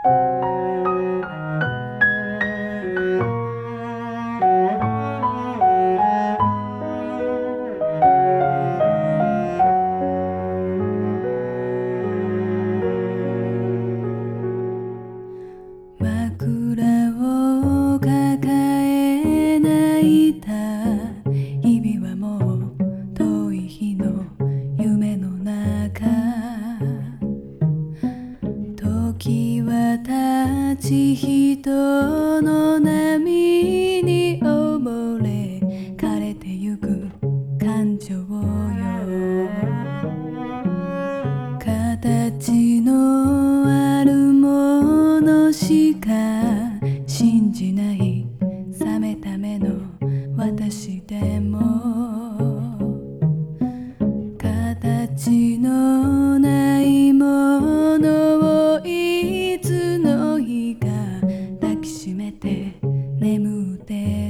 枕を抱え泣いた人の波に溺れ枯れてゆく感情を。眠って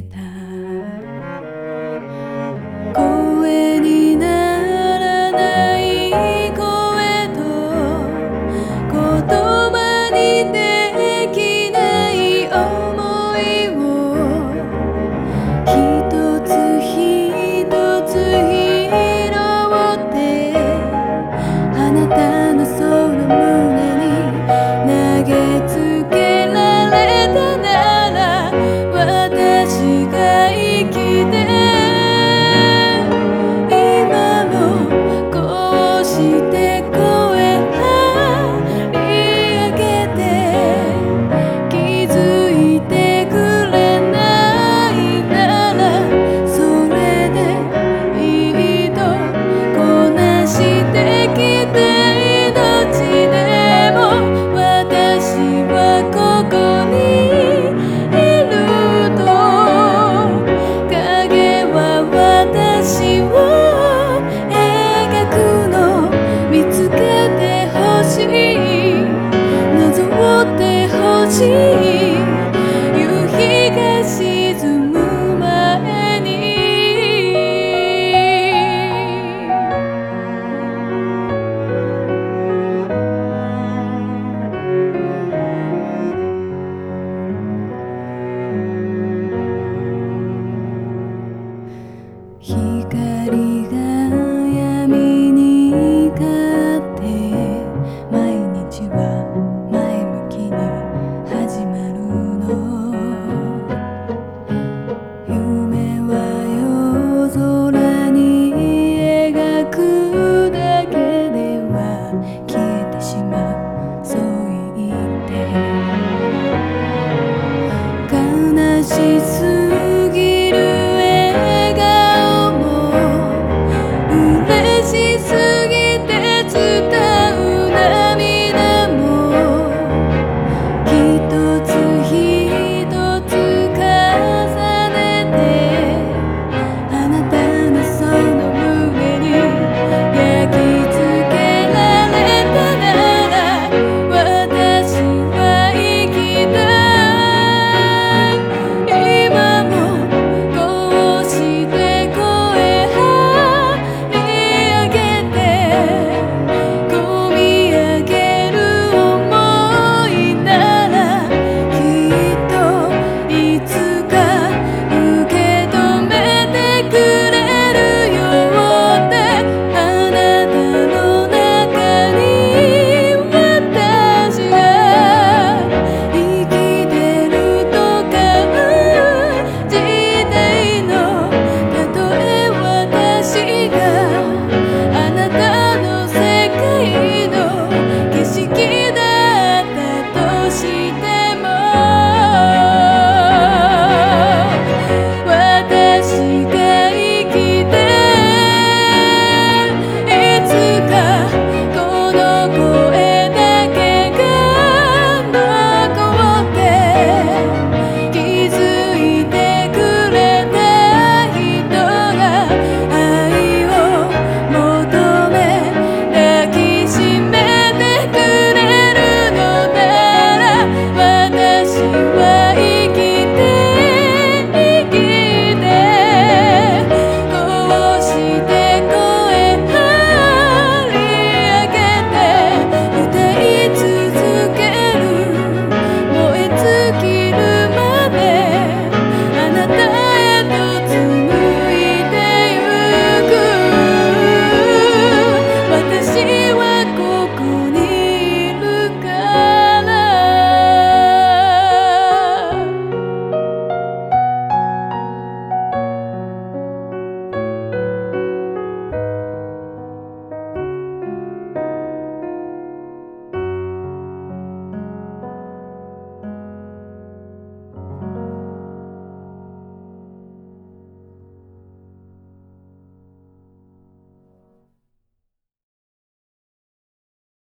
一次 good.